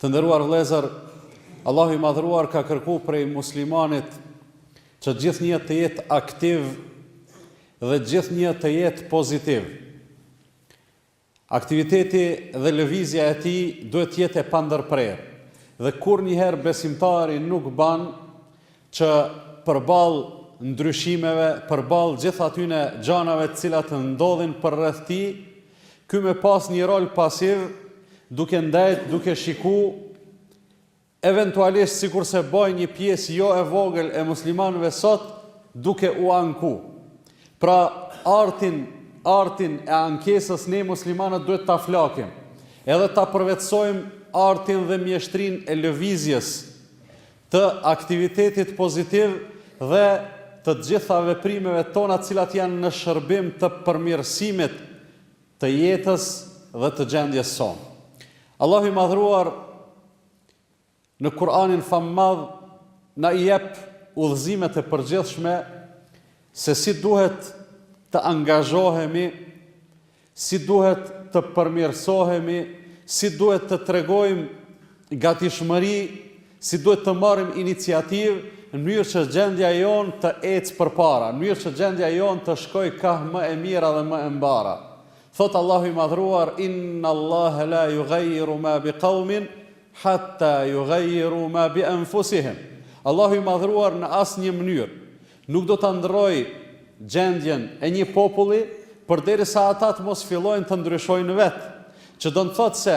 Të nderuar vëllezër, Allahu i Madhëruar ka kërku prej muslimanit që gjithnjë të jetë aktiv dhe gjithnjë të jetë pozitiv. Aktiviteti dhe lëvizja e tij duhet të jetë e pandërprerë dhe kurrnjëherë besimtari nuk ban që përballë ndryshimeve, përballë gjithë atyne gjanave të cilat ndodhin përreth tij, Ky me pas një rol pasiv, duke ndejt, duke shiku, eventualisht sikurse bojn një pjesë jo e vogël e muslimanëve sot, duke u anku. Pra, artin, artin e ankesës ne muslimanët duhet ta flakim, edhe ta përvetësojmë artin dhe mjeshtrinë e lëvizjes të aktivitetit pozitiv dhe të gjitha veprimeve tona të cilat janë në shërbim të përmirësimit të jetës dhe të gjendjes sonë. Allahu i Madhëruar në Kur'anin Famëmadh na i jep udhëzimet e përgjithshme se si duhet të angazhohemi si duhet të përmirësohemi, si duhet të tregojmë gatishmëri, si duhet të marrim iniciativë, në mënyrë që gjendja jonë të ecë përpara, në mënyrë që gjendja jonë të shkojë kah më e mira dhe më e mbara. Thotë Allahu i Madhëruar, Inna Allahe la yughayyiru ma bi qawmin hatta yughayyiru ma bi anfusihim. Allahu i Madhëruar në asnjë mënyrë Nuk do ta ndrrojë gjendjen e një populli përderisa ata të mos fillojnë të ndryshojnë vetë, që do me thënë se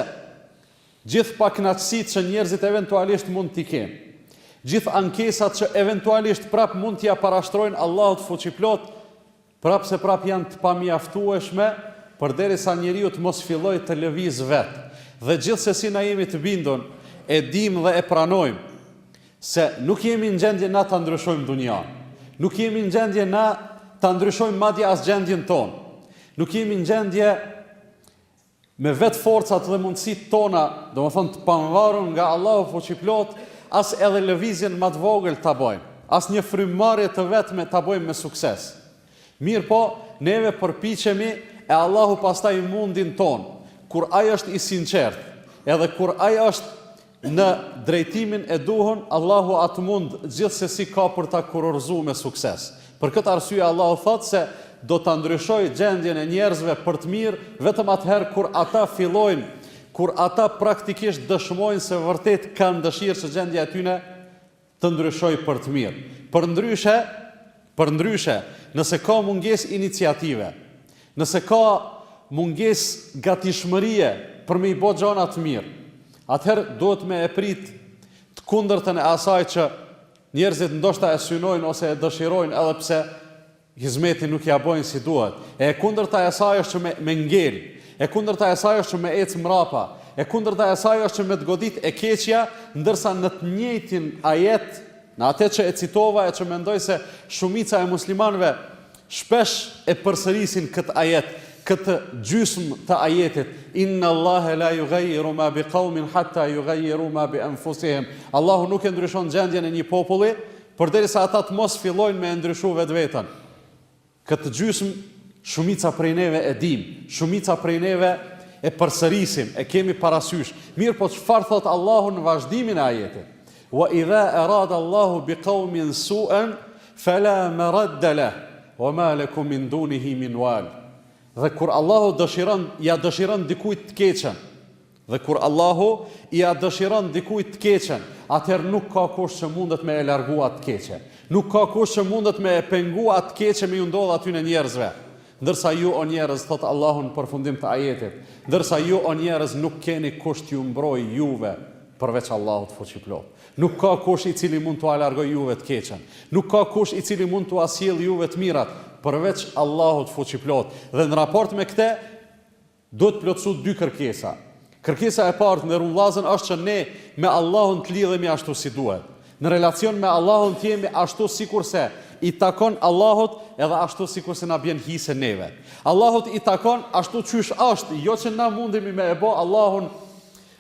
gjithë pakënaqësitë që njerëzit eventualisht mund t'i kenë, gjithë ankesat që eventualisht prapë mund t'ia parashtrojnë Allahut Fuqiplotë, Prapëseprapë janë të pamjaftueshme përderisa njeriu të mos fillojë të lëvizë vetë. Dhe gjithsesi na jemi të bindun, e dimë dhe e pranojmë, se nuk jemi në gjendje na ta ndryshojmë dunjanë. Nuk jemi në gjendje na ta ndryshojmë madje as gjendjen tonë. Nuk jemi në gjendje Me vetë forcat dhe mundësitë tona, domethënë të pamvarun nga Allahu Fuqiplotë, as edhe lëvizjen ma të vogël ta bojmë, as një frymëmarrje të vetme ta bëjmë me sukses. Mirëpo, neve përpiqemi e Allahu pastaj mundin tonë, kur Ai është i sinqertë, edhe kur Ai është në drejtimin e duhun Allahu atë mund gjithsesi ka për ta kurorëzu me sukses për këtë arsye Allahu thotë se do ta ndryshojë gjendjen e njerëzve për të mirë vetëm atëherë kur ata fillojnë kur ata praktikisht dëshmojnë se vërtet kanë dëshirë që gjendja e tyne të ndryshojë për të mirë. Përndryshe, përndryshe, nëse ka mungesë iniciative, nëse ka mungesë gatishmërie për me i bo gjana të mirë, atëherë duhet me e pritë të kundërtën e asaj që njerëzit ndoshta e synojnë ose e dëshirojnë edhe pse Hizmetin nuk ia bojnë si duhet. E e kundërta e saj është që me, me ngel. E kundërta e saj është që me ecë mrapa. E kundërta e saj është që me të godit e keqja, ndërsa në të njëjtin ajet, në atë që e citova e që mendoj se shumica e muslimanëve shpesh e përsërisin këtë ajet, këtë gjysmë të ajetit inna allahe la yughayyiru ma biqawmin hatta yughayyiru ma bi anfusihim Allahu nuk e ndryshon gjendjen e një populli Përderisa ata të mos fillojnë me e ndryshu vetveten. Këtë gjysmë shumica prej neve e dimë, shumica prej neve e përsërisim, e kemi parasysh. Mirëpo çfarë thotë Allahu në vazhdimin e ajetit? Wa idha arada Allahu biqaumin su'an fala maradda lah wa ma lahum min dunihi min wal. Dhe kur Allahu dëshiron, ia dëshiron dikujt të keqen, Dhe kur Allahu ia dëshiron dikujt të keqen, atëherë nuk ka kush që mundet me e largu atë të keqe. Nuk ka kush që mundet me e pengu atë të keqe me ju ndodhë atyne njerëzve. Ndërsa ju, o njerëz, thotë Allahu në përfundim të ajetit, ndërsa ju, o njerëz, nuk keni kush t'ju mbrojë juve përveç Allahut Fuqiplotë. Nuk ka kush i cili mund t'ua largojë juve të keqen. Nuk ka kush i cili mund t'ua sjellë juve të mirat përveç Allahut Fuqiplotë. Dhe në raport me këtë, Duhet plotësu dy kërkesa. Kërkesa e parë të nderuar vllazën është që ne me Allahun të lidhemi ashtu si duhet. Në relacion me Allahun të jemi ashtu sikurse i takon Allahut edhe ashtu sikurse na bjen hise neve. Allahut i takon ashtu qysh asht, jo që na mundemi me e bo Allahun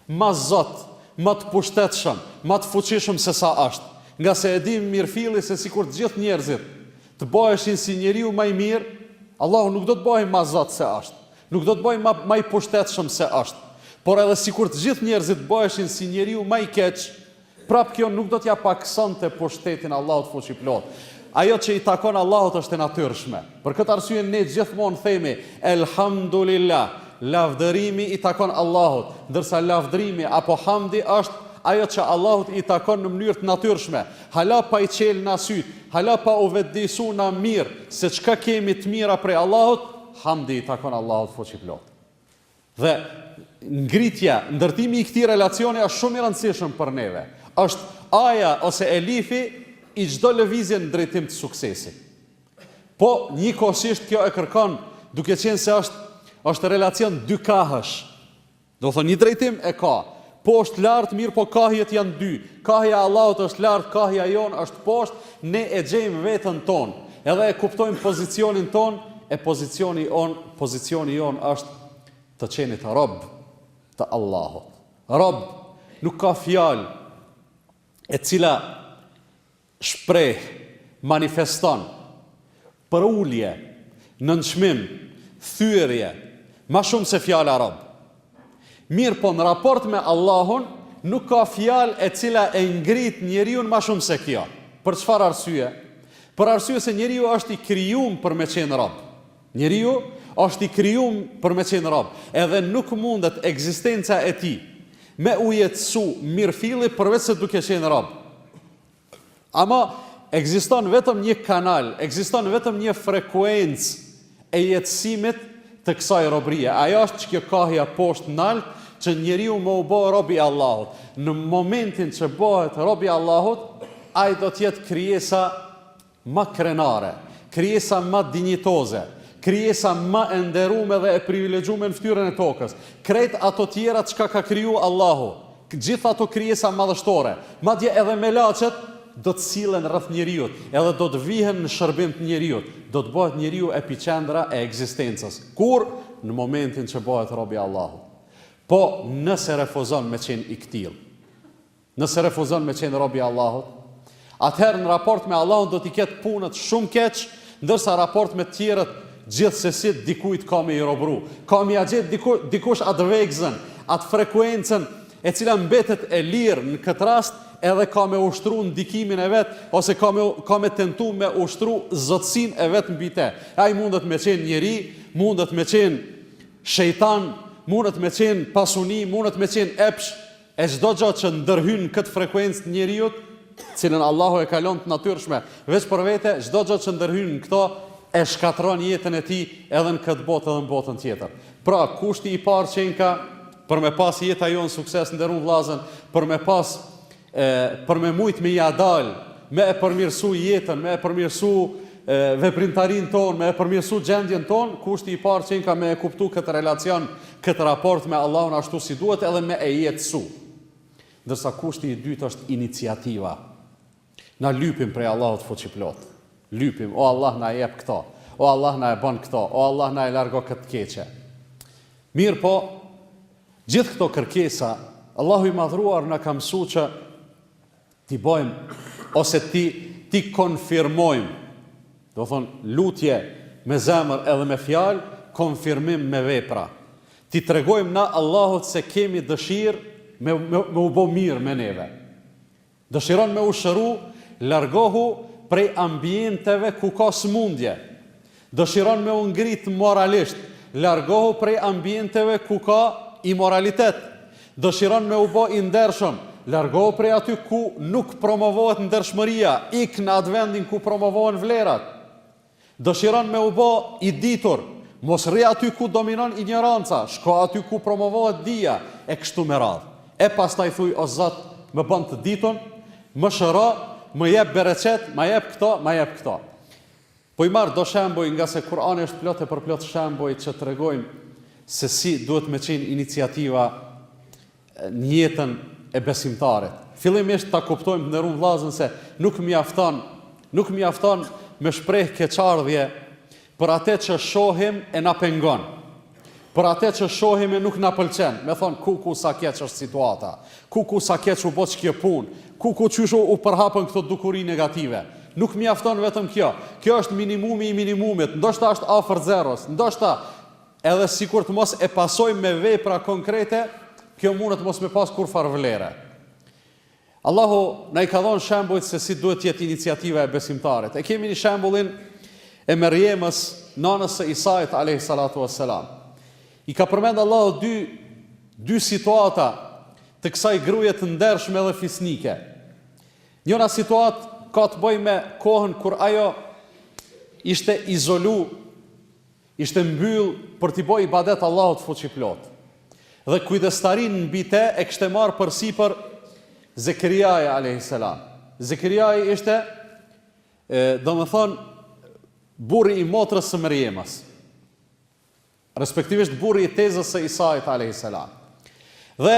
ma zot, ma të pushtetshëm, ma të fuqishëm se sa asht. Ngase e dimë mirëfilli se sikur të gjithë njerëzit, Të boheshin si njeriu ma i mirë, Allahu nuk do të bohej ma Zot se është, nuk do të bohej ma ma i pushtetshëm se është. Por edhe sikur të gjithë njerëzit të boheshin si njeriu ma i keq, prapë kjo nuk do t'ia pakësonte pushtetin Allahut fuqiplotë. Ajo që i takon Allahut është e natyrshme. Për këtë arsye ne gjithmonë themi Elhamdulilah, lavdërimi i takon Allahut, ndërsa lavdërimi apo hamdi është ajo që Allahut i takon në mënyrë të natyrshme. Hala pa i çelë na sytë, hala pa u vetëdijësu na mirë se çka kemi të mira prej Allahut, hamdi i takon Allahut fuqiplotë. Dhe ngritja, ndërtimi i këtij relacioni është shumë i rëndësishëm për neve. Është aja ose elifi i çdo lëvizje në drejtim të suksesit. Po, njëkohësisht kjo e kërkon, duke qenë se është është relacion dykahësh. Do thënë një drejtim e ka. Poshtë lart mirëpo kahjet janë dy. Kahja e Allahut është lart, kahja jonë është poshtë, ne e gjejmë veten tonë. Edhe e kuptojmë pozicionin tonë, e pozicioni on, pozicioni jonë është të qenit rob të Allahut. Rob, nuk ka fjalë e cila shpreh, manifeston, përulje, nënçmim, thyerje, ma shumë se fjala rob. Mirëpo në raport me Allahun nuk ka fjalë e cila e ngrit njeriun ma shumë se kjo. Për çfarë arsye? Për arsye se njeriu është i krijum për me qenë rob. Njeriu është i krijum për me qenë rob, edhe nuk mundet ekzistenca e tij me u jetësu mirëfilli përveçse duke qenë rob. Ama ekziston vetëm një kanal, ekziston vetëm një frekuencë e jetësimit të kësaj robërie. Ajo është që kjo kahja poshtë nalt që njeriu me u bo rob i Allahut. Në momentin që bëhet rob i Allahut, ai do të jetë krijesa ma krenare, krijesa ma dinjitoze, krijesa ma e nderume dhe e privilegjume n'ftyrën e tokës, krejt ato tjerat çka ka kriju Allahu, gjithë ato krijesa madhështore, madje edhe melaçet, do të sillen rreth njeriut, edhe do të vihen n'shërbim të njeriut, do të bëhet njeriu epiqendra e ekzistencës, kur? N'momentin që bëhet rob i Allahut. Po, nëse refuzon me qenë i këtillë. Nëse refuzon me qenë rob i Allahut, atëherë në raport me Allahun do t'i ketë punët shumë keq, ndërsa raport me të tjerët gjithsesi dikujt ka me i robëru, ka me ia gjetë dikush atë vegzën, atë frekuencën e cila mbetet e lirë në këtë rast edhe ka me ushtru ndikimin e vet ose ka me ka me tentu me ushtru zotësinë e vet mbi te. Ai mundet me qenë njeri, mundet me qenë shejtan, mundet me qenë pasuni, mundet me qenë epsh, E çdo gjë që ndërhyn këtë frekuencë të njeriut, të cilën Allahu e ka lënë të natyrshme veç për vete, çdo gjë që ndërhyn në këto e shkatërron jetën e tij edhe në këtë botë edhe në botën tjetër. Pra, kushti i parë qenka për me pas jeta jonë sukses, t'nderum vllazën, për me pas e, për me mujt me ia dal, me e përmirësu jetën, me e përmirësu veprimtarinë tonë, me e përmirësu gjendjen tonë, kushti i parë qenka me e kuptu këtë relacion këtë raport me Allahun ashtu si duhet edhe me e jetësu. Ndërsa kushti i dytë është iniciativa. Na lypim prej Allahut fuqiplot. Lypim, o Allah na jep këto, o Allah na e bën këto, o Allah na e largo këtë keqe. Mirëpo, gjithë këto kërkesa, Allahu i madhëruar na ka mësu që T'i bojmë, ose t'i, t'i konfirmojmë, domethonë, lutje me zemër edhe me fjalë, konfirmim me vepra. T'i tregojmë na Allahut se kemi dëshirë me, me, me u bo mirë me neve. Dëshiron me u shëru, largohu prej ambienteve ku ka sëmundje. Dëshiron me u ngrit moralisht, largohu prej ambienteve ku ka imoralitet. Dëshiron me u bo i ndershëm, largohu prej aty ku nuk promovohet ndershmëria, ik në atë vendin ku promovohen vlerat. Dëshiron me u bo i ditur, mos rri aty ku dominon injoranca, shko aty ku promovohet dija, e kështu me radhë. E pastaj thuj o Zot, më ban të ditun, më shëro, më jep bereqet, ma jep këto, ma jep këto. Po i marr do shembuj ngase Kurani është plot e përplot shembuj që tregojnë se si duhet me qenë iniciativa në jetën e besimtarit. Fillimisht ta kuptojmë të nderun vllazën se nuk mjafton nuk mjafton me shpreh keqardhje për atë që shohim e na pengon. Për ate që shohim e nuk na pëlqen, me thonë kuku sa keq është situata, kuku sa keq u bo kjo punë, kuku qysh u përhapën këto dukuri negative. Nuk mjafton vetëm kjo. Kjo është minimumi i minimumit, ndoshta është afër zeros, ndoshta edhe sikur të mos e pasojmë me vepra konkrete, kjo mundet mos me pas kurrfarë vlere. Allahu na i ka dhonë shembujt se si duhet të jetë iniciativa e besimtarit. E kemi një shembullin e Merjemës, nanës së Isait alejhi salatu uesselam. I ka përmend Allahu dy dy situata të kësaj gruje të ndershme dhe fisnike. Njona situatë ka të bëjë me kohën kur ajo ishte izolu Ishte mbyllë për t'i bo ibadet Allahut fuqiplotë. Dhe kujdestarinë mbi te e kishte marrë përsipër Zekeriai alejhi selam. Zekeriai ishte, e, domethënë, burri i motrës së Merjemës. Respektivisht burri i tezës së Isait alejhi selam. Dhe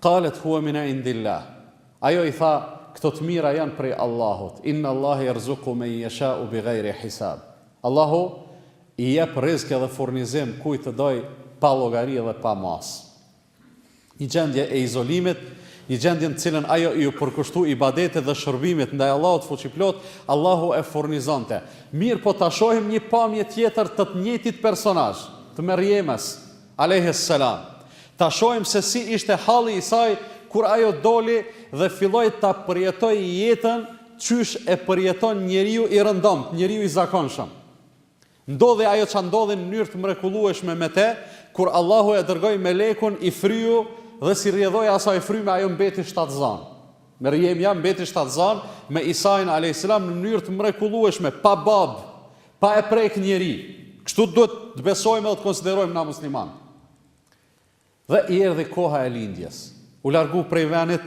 Kalet huve min indillah, ajo i tha, Këto të mira janë prej Allahut, Inna Allahe jerzuku men jesha'u bi gajri hisab, Allahu i jep rizk edhe furnizim kujt të dojë pa llogari dhe pa masë. Një gjendje e izolimit, një gjendje në të cilën ajo iu përkushtu ibadetit dhe shërbimit ndaj Allahut Fuqiplotë, Allahu e furnizonte. Mirëpo ta shohim një pamje tjetër të të njëjtit personazh, të Merjemës. Alejhi Selam. Ta shohim se si ishte halli i saj kur ajo doli dhe filloi ta përjetojë jetën qysh e përjeton njeriu i rëndomtë, njeriu i zakonshëm. Ndodhi ajo ça ndodhi në mënyrë të mrekullueshme me te, kur Allahu e dërgoi melekun i fryu dhe si rrjedhojë asaj fryme ajo mbeti shtatëzanë. Merjemja mbeti shtatëzanë me Isain Alejhi Selam në mënyrë të mrekullueshme, pa babë, Pa e prek njeri. Kështu duhet të besojmë edhe të konsiderojmë na muslimanët. Dhe i erdhi koha e lindjes. U largu prej venit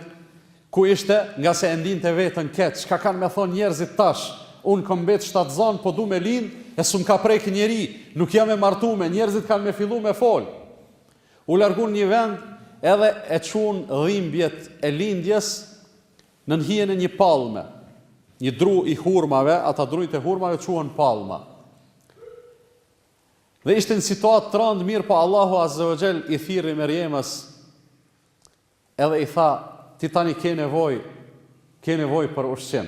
ku ishte, ngase e ndinte veten keq. Çka kanë me thonë njerëzit tash? Unë kom mbet shtatëzanë, po du me lind, e s'um ka prek njeri. Nuk jam e martume, njerëzit kanë me fillu me fol. U largu në një vend edhe e çun dhimbjet e lindjes Nën hijen e një pallme, një dru i hurmave, ata drunjtë e hurmave quhen pallma. Dhe ishte në situatë të rëndë, mirëpo Allahu Azze ve Xhel i thirri Merjemës, edhe i tha, ti tani ke nevojë, ke nevojë për ushqim.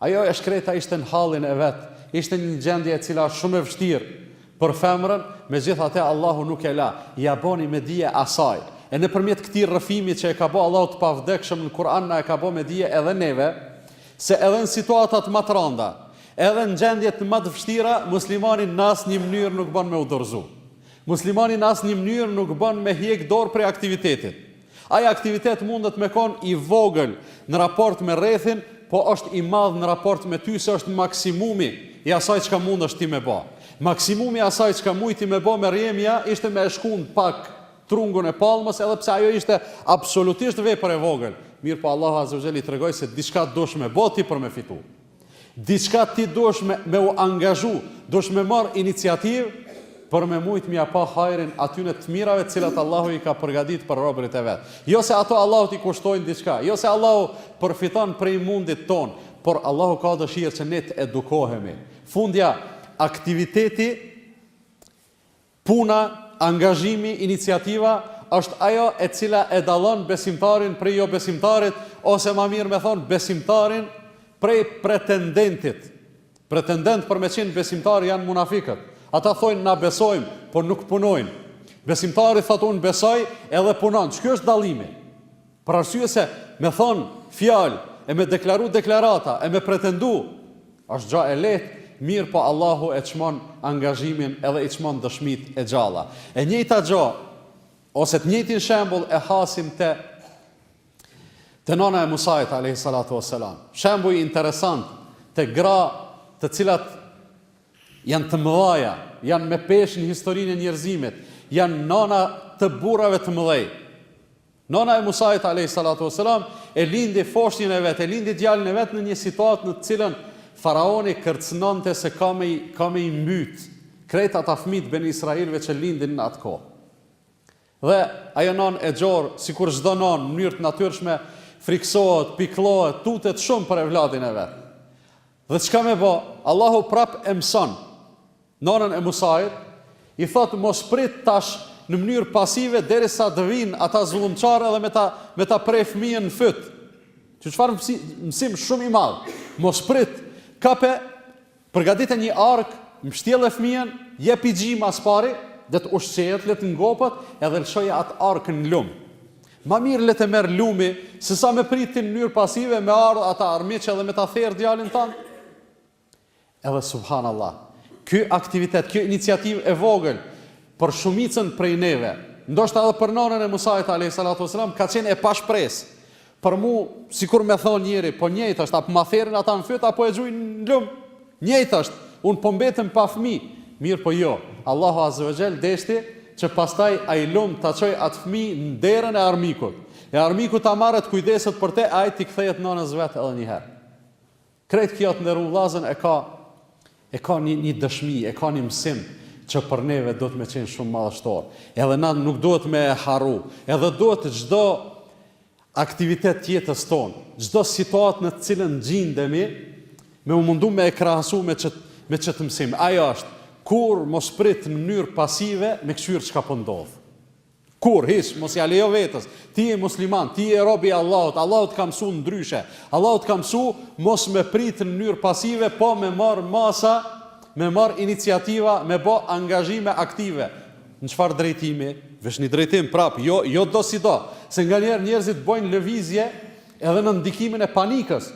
Ajo e shkreta ishte në hallin e vet, ishte në një gjendje e cila është shumë e vështirë për femrën, megjithatë Allahu nuk e la, ia boni me dije asaj. E nëpërmjet këtij rrëfimi që e ka bo Allahu të pavdekshëm në Kur'an na e ka bo me dije edhe neve se edhe në situatat ma të randa, edhe në gjendjet ma të vështira, muslimani në asnjë mënyrë nuk bon me u dorëzu. Muslimani në asnjë mënyrë nuk bon me hjek dorë prej aktivitetit. Ai aktivitet mundet me kon i vogël në raport me rrethin, po është i madh në raport me ty se është maksimumi i asaj çka mundesh ti me bo. Maksimumi i asaj çka mujti me bo Merjemja ishte me e shkun pak trungun e pallmës edhe pse ajo ishte absolutisht vepër e vogël, mirëpo Allahu Azze ve Xhel i tregoi se diçka duhesh me bo ti për me fitu. Diçka ti duhesh me me u angazhu, duhesh me marrë iniciativë për me mujt m'ia pa hajrin atyne të mirave të cilat Allahu i ka përgatit për robërit e vet. Jo se ato Allahut i kushtojnë diçka, jo se Allahu përfiton prej mundit tonë, por Allahu ka dëshirë që ne të edukohemi. Fundja, aktiviteti, Puna, angazhimi, iniciativa është ajo e cila e dallon besimtarin prej jobesimtarit ose ma mirë me thonë besimtarin prej pretendentit. Pretendent për me qenë besimtar janë munafikët. Ata thojnë na besojmë, por nuk punojnë. Besimtari thotë unë besoj edhe punon. Qiky është dallimi. Për arsye se me thonë fjalë, e me deklaru deklarata, e me pretendu, është gja e lehtë, mirë po Allahu e çmon angazhimin edhe i çmon dëshmitë e gjalla. E njëjta gjë, ose të njëjtin shembull e hasim te nana e Musait alayhi salatu wassalam. Shembuj interesant te gra të cilat janë të mëdhaja, janë me peshë në historinë e njerëzimit, janë nana të burrave të mëdhej. Nana e Musait alejhi salatu ue selam e lindi foshnjën e vet, e lindi djalin e vet në një situatë në të cilën faraoni kërcënonte se ka me i, ka me i mbyt krejt ata fëmijë të Beni Israilëve që lindin në atë kohë. Dhe ajo nanë e gjorë, sikur çdo nanë, në mënyrë të natyrshme, frikësohet, pikëllohet, tutet shumë për evladin e vet. Dhe çka me bo? Allahu prap e mëson nanën e Musait, i thotë mos prit tash në mënyrë pasive deri sa të vijnë ata zullumqarë edhe me ta me ta pre fëmijën në fyt. Që çfarë mësi, mësim shumë i madh. Mos prit, kape, përgatite një ark, mshtjelle fëmijën, jepi gji mas pari, le të ushqehet, le të ngopet, edhe lëshoje atë arkën në lumë. Ma mirë le ta merr lumi, se sa me prit ti në mënyrë pasive me ardh ata armiq edhe me ta therr djalin tan. Edhe subhanallah, ky aktivitet, kjo iniciativë e vogël, për shumicën prej neve, ndoshta edhe për nanën e Musait alejhi salatu ue selam, ka qenë e pashpresë. Për mua, sikur me thonë njëri, po njëjtë është, a po ma therrin ata në fyt, a po e gjuj në lum? Njëjtë është, unë po mbetem pa fëmijë, mirëpo jo, Allahu azze ve xhel deshti që pastaj ai lum ta çojë atë fëmijë në derën e armikut, e armiku ta marrë të kujdeset për te e ai t'i kthehet nanës vet edhe një herë. Krejt kjo të nderuar vllazën e ka e ka një një dëshmi, e ka një mësim që për neve duhet me qenë shumë madhështor, edhe na nuk duhet me e harru, edhe duhet çdo Aktivitet të jetës tonë. Çdo situatë në të cilën gjindemi, me u mundu me e krahasu me qëtë me qëtë mësim. Ajo është, kurrë mos prit në mënyrë pasive me kqyr çka po ndodh. Kurrë, hiç, mos ja lejo vetes. Ti je musliman, ti je rob i Allahut, Allahu të ka mësu ndryshe. Allahu të ka mësu mos me prit në mënyrë pasive, po me marr masa, me marr iniciativa, me bo angazhime aktive. Në çfarë drejtimi? Veç një drejtim prapë, jo, jo do si do. Se nganjëherë njerëzit bojnë lëvizje edhe nën ndikimin e panikës.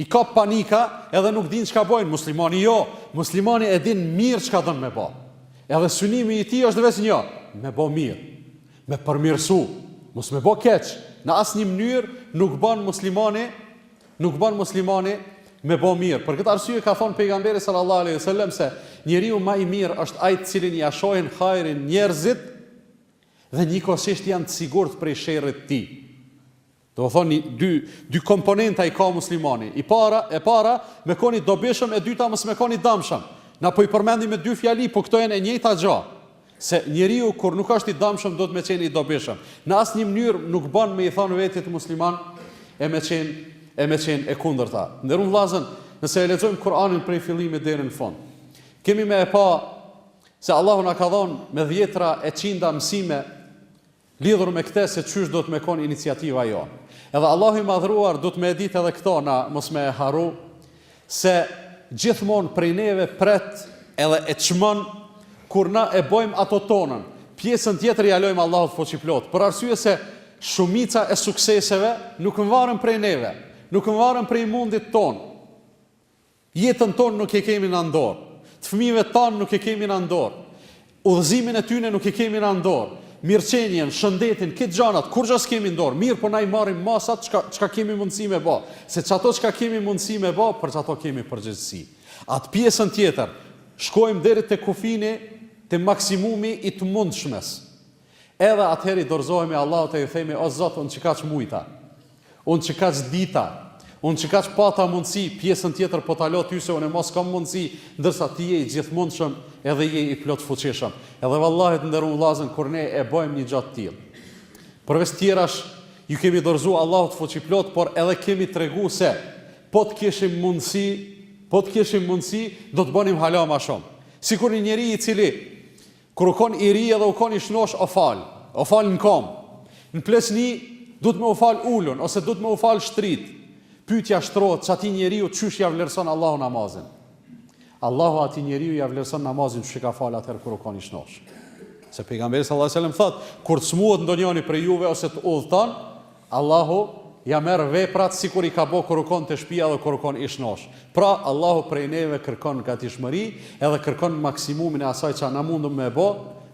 I kap panika edhe nuk dinë çka bojnë. Muslimani jo, muslimani e din mirë çka don me bo. Edhe synimi i tij është veç njo, me bo mirë, me përmirësu, mos me bo keq. Në asnjë mënyrë nuk bon muslimani Nuk ban muslimani me bo mirë. Për këtë arsye ka thonë Pejgamberi sallallahu alejhi ve sellem se njeriu ma i mirë është ai të cilin ia shohin hajrin njerëzit dhe njëkohësisht janë të sigurt prej sherrit të tij. Do me thonë dy dy komponenta i ka muslimani. I para, e para me kon i dobishëm, e dyta mos me kon i damshëm. Na po i përmendim me dy fjali, po këto janë e njëjta gja. Se njeriu kur nuk është i damshëm duhet me qenë i dobishëm. Në asnjë mënyrë nuk ban me i thonë vetit musliman e me qenë e me qenë e kundërta. T'nderum vllazën, nëse e lexojmë Kur'anin prej fillimit deri në fund, kemi me e pa se Allahu na ka dhon me dhjetra e qinda mësime Lidhur me kte se qysh duhet me kon iniciativa jonë. Edhe Allahu i Madhëruar duhet me e ditë edhe këto na mos me e harru se gjithmonë prej neve pret edhe e çmon kur na e bojmë ato tonën, pjesën tjetër ja lojmë Allahut fuqiplotë, për arsye se shumica e sukseseve nuk mvaren prej neve, nuk mvaren prej mundit tonë. Jetën tonë nuk e kemi në dorë. Të fëmijëve tanë nuk e kemi në dorë. Udhëzimin e tyne nuk e kemi në dorë. Mirëqenien, shëndetin, kejt gjanat, kurgja s'kemi në dorë. Mirë po na i marrim masat çka kemi mundësi me ba. Se çato çka kemi mundësi me ba, për çato kemi përgjegjësi. Atë pjesën tjetër, shkojmë deri te kufini, te maksimumi i të mundshmes. Edhe atëherë i dorëzohemi Allahut e i themi, O Zot, unë çikaq mujta, unë çikaq dita, unë çikaq pata mundësi, pjesën tjetër po ta lo Ty se unë mo s'kam mundësi, ndërsa Ti je i gjithëmundshëm edhe je i plotfuqishëm. Edhe vallahi t'nderum vllazën, kur ne e bojmë një gja të tillë, përveç tjerash, ju kemi dorëzu Allahut fuqiplot, por edhe kemi tregu se po të kishim mundësi, po të kishim mundësi, do të bonim hala ma shumë. Sikur një njeri i cili Kur u kon i ri edhe u kon i shnosh o fal, o fal n'komb. N'pleçni duhet me u fal ulun ose duhet me u fal shtrit. Pyetja shtrohet ç'atij njeriu çysh ja vlerëson Allahu namazin. Allahu atij njeriu ja vlerëson namazin çysh e ka fal atëherë kur u kon i shnosh. Se Pejgamberi sallallahu alejhi ve sellem thotë, kur të smuhet ndonjoni prej juve ose të udhton, Allahu ja merr veprat sikur i ka bo kur u kon te shpia edhe kur u kon i shnosh. Pra, Allahu prej neve kërkon gatishmëri edhe kërkon maksimumin e asaj ça na mundem me e bo,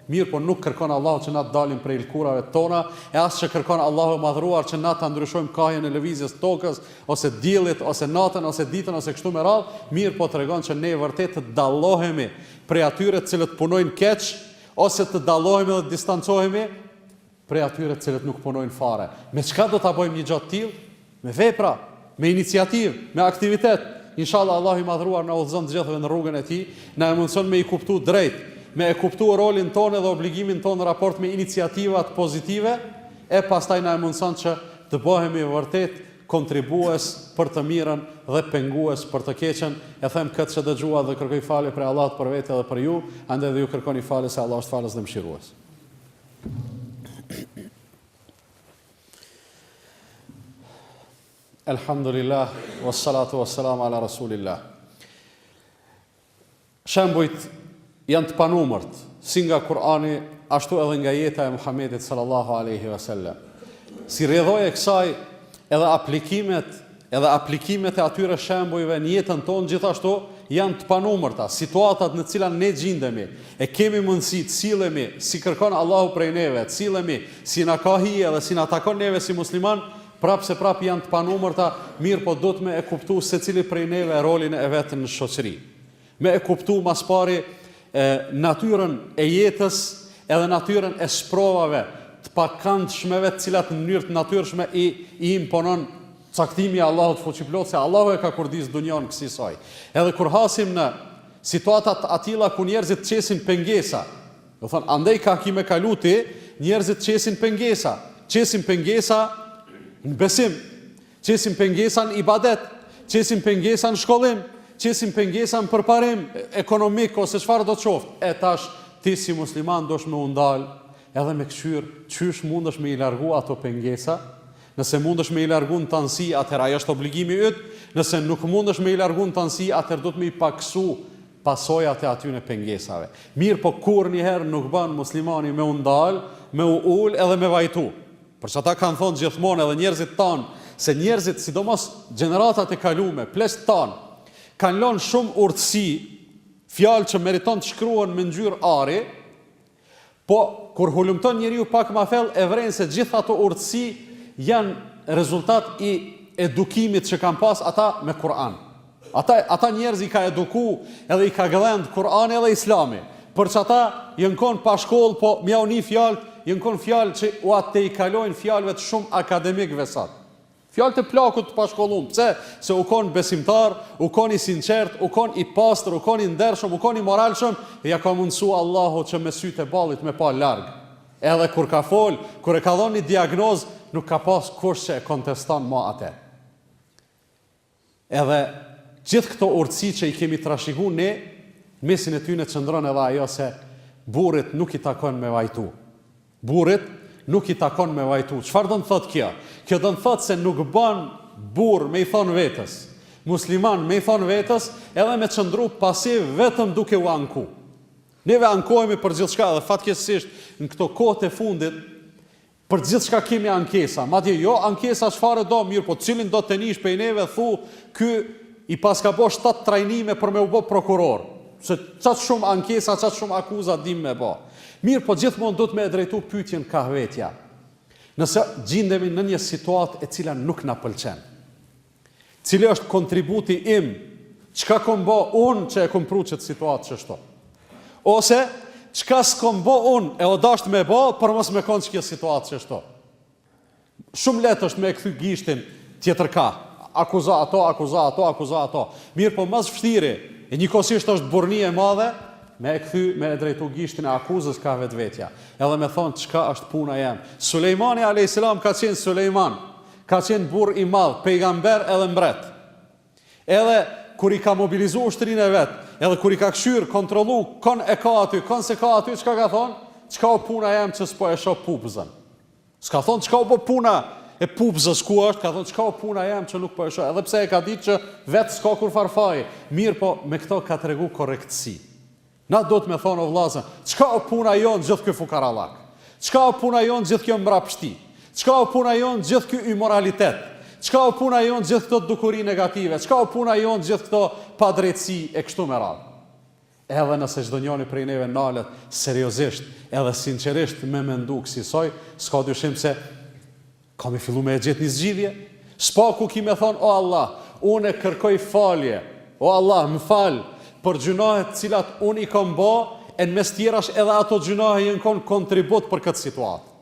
mirëpo nuk kërkon Allahu që na të dalim prej lkurave tona e as që kërkon Allahu i Madhëruar që na ta ndryshojmë kahjen e lëvizjes të tokës ose diellit ose natën ose ditën ose kështu me radhë, mirëpo tregon që ne vërtet të dallohemi prej atyre të cilët punojnë keq ose të dallohemi dhe të distancohemi prej atyre të cilët nuk punojnë fare. Me çka do ta bëjmë një gjë të tillë? Me vepra, me iniciativë, me aktivitet. Inshallah Allahu i Madhëruar na udhëzon të gjithëve në rrugën e Tij, na e mundëson me i kuptu drejt, me e kuptu rolin tonë edhe obligimin tonë në raport me iniciativat pozitive, e pastaj na e mundëson që të bëhemi vërtet kontribues për të mirën dhe pengues për të keqen. E them këtë që dëgjuat dhe kërkoj falje prej Allahut për vete dhe për ju, andaj dhe ju kërkoni falje se Allah është Falës dhe Mëshirues. Elhamdulillah, wa salatu wa salam ala rasulillah. Shembujt janë të panumërt, si nga Kurani, ashtu edhe nga jeta e Muhammedit sallallahu aleyhi wa sallam. Si rrjedhojë e kësaj edhe aplikimet Edhe aplikimet e atyre shembujve në jetën tonë gjithashtu janë të panumërta, situatat në të cilat ne gjindemi, e kemi mundësi të sillemi si kërkon Allahu prej neve, të sillemi si na ka hije dhe si na takon neve si muslimanë, prapë se prapë janë të panumërta, mirëpo duhet me e kuptu secili prej neve rolin e vet në shoqëri. Me e kuptu ma s'pari natyrën e jetës edhe natyrën e sprovave t'pakandshmeve t'cilat n'mënyrë t'natyrshme i imponon caktimi i Allahut fuqiplotë se Allahu e ka kurdisë dunjonë kësisoj. Edhe kur hasim në situata t'atilla ku njerzit qesin pengesa, do thonë andej ka ki me kalu ti, njerzit qesin pengesa, qesin pengesa n'besim, Qesin pengesa në ibadet, qesin pengesa në shkollim, qesin pengesa në përparim ekonomik ose çfarëdo qoftë. E tash ti si musliman dush me u ndal edhe me kqyr, qysh mundesh me i largu ato pengesa? Nëse mundesh me i largu në tanësi, atëherë ai është obligimi yt, nëse nuk mundesh me i largu në tanësi, atëherë duhet me i pakësu pasojat e atyne pengesave. Mirëpo kurrnjëherë nuk ban muslimani me u ndal, me u ul edhe me vajtu. Por që ata kanë thonë gjithmonë edhe njerëzit tanë, se njerëzit, sidomos gjeneratat e kalume, pleqtë tanë, kanë lon shumë urtësi, fjalë që meriton të shkruhen me ngjyrë ari, po kur hulumton njeriu pak ma thellë e vren se gjithë ato urtësi janë rezultat i edukimit që kanë pas ata me Kur'an. Ata ata njerëz i ka eduku edhe i ka gdhend Kurani edhe Islami. Për çata jën kon pa shkollë po me ja u ni fjalët jën kon fjalë që ua tejkalojnë fjalëve të shumë akademikëve sot. Fjalë të plakut të pashkollum pse se u kon besimtar u kon i sinqert u kon i pastër u kon i ndershëm u kon i moralshëm e ja ka mundësu Allahu që me sytë e ballit me pa larg edhe kur ka fol kur e ka dhon ni diagnozë nuk ka pas kush që e konteston ma ate. Edhe gjithë këto urtësi që i kemi trashigu ne, në mesin e tyne qëndron edhe ajo se burrit nuk i takon me vajtu. Burrit nuk i takon me vajtu. Çfarë do të thotë kjo? Kjo do të thotë se nuk ban burrë me i thonë vetes, musliman me i thonë vetes, edhe me qëndru pasiv vetëm duke u anku. Neve ankohemi për gjithçka dhe fatkeqësisht në këto kohët e fundit Për gjithçka kemi ankesa, madje jo ankesa çfarë do, mirëpo cilin do te nish pej neve thu ky i paska bo shtatë trajnime për me u bo prokuror, se qaq shumë ankesa, qaq shumë akuza dimë me bo. Mirëpo gjithmonë duhet me e drejtu pyetjen kah vetja, nëse gjindemi në një situatë e cila nuk na pëlqen. Cili është kontributi im, çka kom bo unë që e kom pru qet situatë qështu. Ose, çka s'kom bo unë e o dasht me bo, për mos me konë qikjo situatë qështu. Shumë lehtë është me e kthy gishtin tjetërkah. Akuzo ato, akuzo ato, akuzo ato. Mirëpo ma s'vështiri, e njëkohësisht është burrni e madhe, me e kthy me e drejtu gishtin e akuzës kah vetvetja. Edhe me thonë, çka është puna jem. Sulejmani a.s. ka qenë Sulejman. Ka qenë burrë i madh, pejgamber edhe mbret. Edhe kur i ka mobilizu ushtrinë e vet, edhe kur i ka kshyrë, kontrollu, kon e ka aty, kon s'e ka aty, çka ka thonë? Çka o puna jem që s'po e shoh pupëzën? S'ka thonë çka u bo puna e pupëzës ku është, ka thonë çka o puna jem që nuk po e shoh, edhe pse e ka ditë që vet s'ka kurrfarë faji, mirëpo me këto ka tregu korrektësi. Na duhet me thonë o vllazën, çka o puna jonë gjithë ky fukarallak? Çka o puna jonë gjithë kjo mbrapshti? Çka o puna jonë gjithë ky imoralitet? Çka o puna jonë gjithë këto dukuri negative? Çka o puna jonë gjithë këto padrejtësi e kështu me radhë? Edhe nëse çdo njoni prej neve nalet seriozisht edhe sinqerisht me mendu kësisoj, s'ka dyshim se Ka me fillu me e gjetë një zgjidhje. S'paku ki me thonë, o Allah, unë e kërkoj falje, o Allah, më fal, për gjynahet t'cilat unë i kam bo, e në mes tjerash edhe ato gjynahe jen konë kontribut për këtë situatë.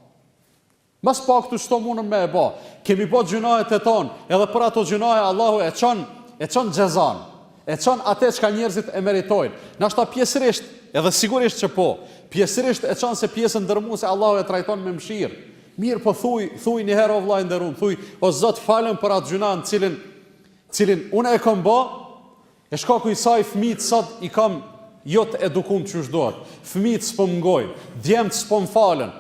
Ma s'paku qeto munëm me e ba. Kemi bo gjynahet tonë, edhe për ato gjynahe Allahu e çon, e çon xhezanë, e çon ate çka njerëzit e meritojnë. Nashta pjesërisht, edhe sigurisht që po, pjesërisht e çon se pjesën dërrmuse Allahu e trajton me mshirë, Mirëpo thuj, thuj një herë o vëlla i nderun, thuj, o Zot falëm për atë gjynah t'cilin, cilin unë e kam bo, e shkaku i saj fëmijët sot i kam jo të edukum qysh duhet, fëmijët s'po m'ngojnë, djemtë s'po më falen,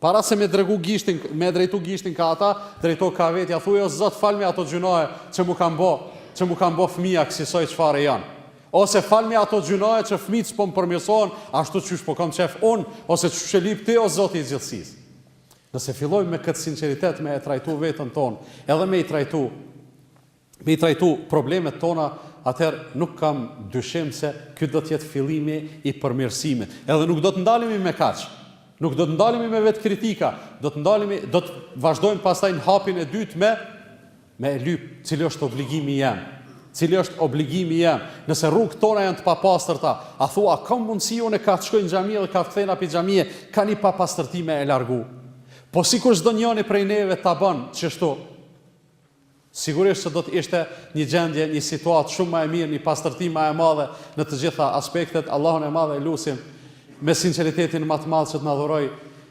Para se me dregu gishtin, me drejtu gishtin kah ata, drejto kah vetja, thuj o Zot falmi ato gjynahe që m'u kan bo, që m'u kan bo fëmija kësisoj çfarë janë. Ose falmi ato gjynahe që fëmijët s'po më përmirësohen ashtu qysh po kam qef unë, ose qysh e lip ti o Zoti i gjithësisë. Nëse fillojmë me këtë sinqeritet me e trajtu veten tonë edhe me i trajtu me i trajtu problemet tona, atëherë nuk kam dyshim se ky do të jetë fillimi i përmirësimit. Edhe nuk do të ndalemi me kaq. Nuk do të ndalemi me vetëkritika, do të ndalemi, do të vazhdojmë pastaj në hapin e dytë me Me e lyp, cili është obligimi jem? Cili është obligimi jem? Nëse rrugët tona janë të papastërta, a thua ka mundësi unë ka shkoj në xhami edhe ka kthehna pi xhamie, ka ni papastërti me e largu? Po sikur çdo njoni prej neve ta bon qështu, sigurisht se do të ishte një gjendje, një situatë shumë ma e mirë, një pastërti ma e madhe në të gjitha aspektet. Allahun e Madh e lusim me sinqeritetin ma të madh që të na dhurojë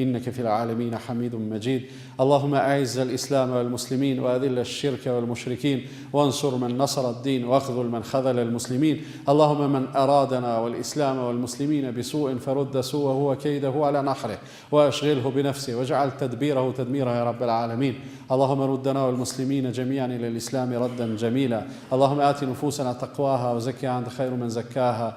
إنك في العالمين حميد مجيد اللهم أعز الإسلام والمسلمين وأذل الشرك والمشركين وانصر من نصر الدين واخذل من خذل المسلمين اللهم من أرادنا والإسلام والمسلمين بسوء فرد سوءه وكيده على نحره وأشغله بنفسه واجعل تدبيره تدميره يا رب العالمين اللهم ردنا والمسلمين جميعا إلى الإسلام ردا جميلا اللهم آت نفوسنا تقواها وزكها أنت خير من زكاها